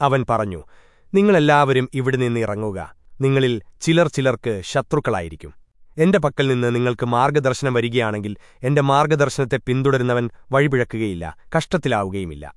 അവൻ പറഞ്ഞു നിങ്ങളെല്ലാവരും ഇവിടെ നിന്ന് ഇറങ്ങുക. നിങ്ങളിൽ ചിലർ ചിലർക്ക് ശത്രുക്കളായിരിക്കും. എന്റെ പക്കൽ നിന്ന് നിങ്ങൾക്ക് മാർഗദർശനം വരികയാണെങ്കിൽ എന്റെ മാർഗദർശനത്തെ പിന്തുടരുന്നവൻ വഴിപിഴക്കുകയില്ല കഷ്ടത്തിലാവുകയുമില്ല.